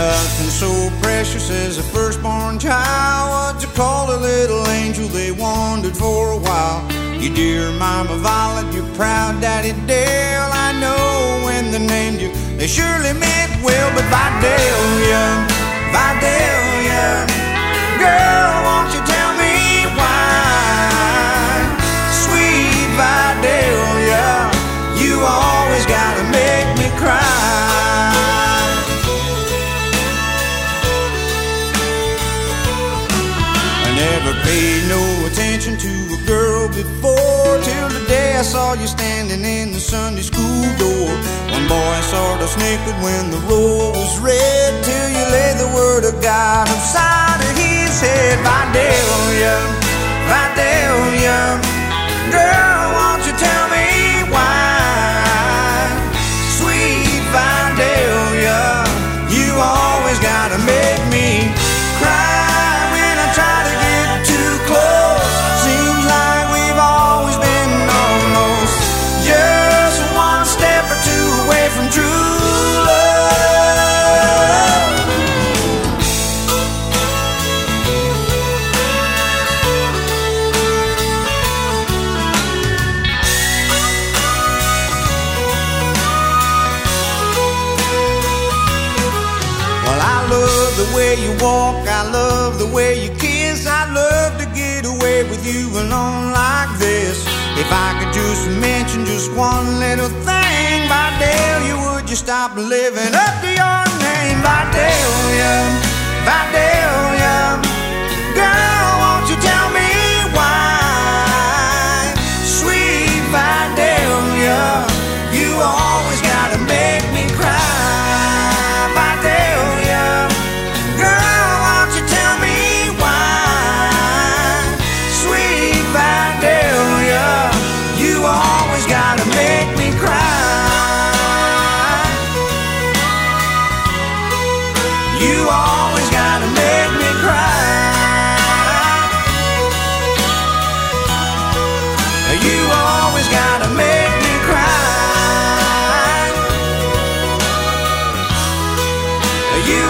Nothing so precious as a firstborn child. What you call a little angel, they wandered for a while. You dear Mama Violet, your proud Daddy Dale. I know when they named you, they surely meant well. But Vidalia, Vidalia, before till the day I saw you standing in the Sunday school door. One boy sort of snickered when the roll was read till you laid the word of God inside of his head. Vidalia, Vidalia, girl, won't you tell me why? Sweet Vidalia, you always gotta make the way you walk, I love the way you kiss. I'd love to get away with you alone like this. If I could just mention just one little thing, by Dale, you would you stop living up to your name? Always gotta make me cry. You always gotta make me cry. You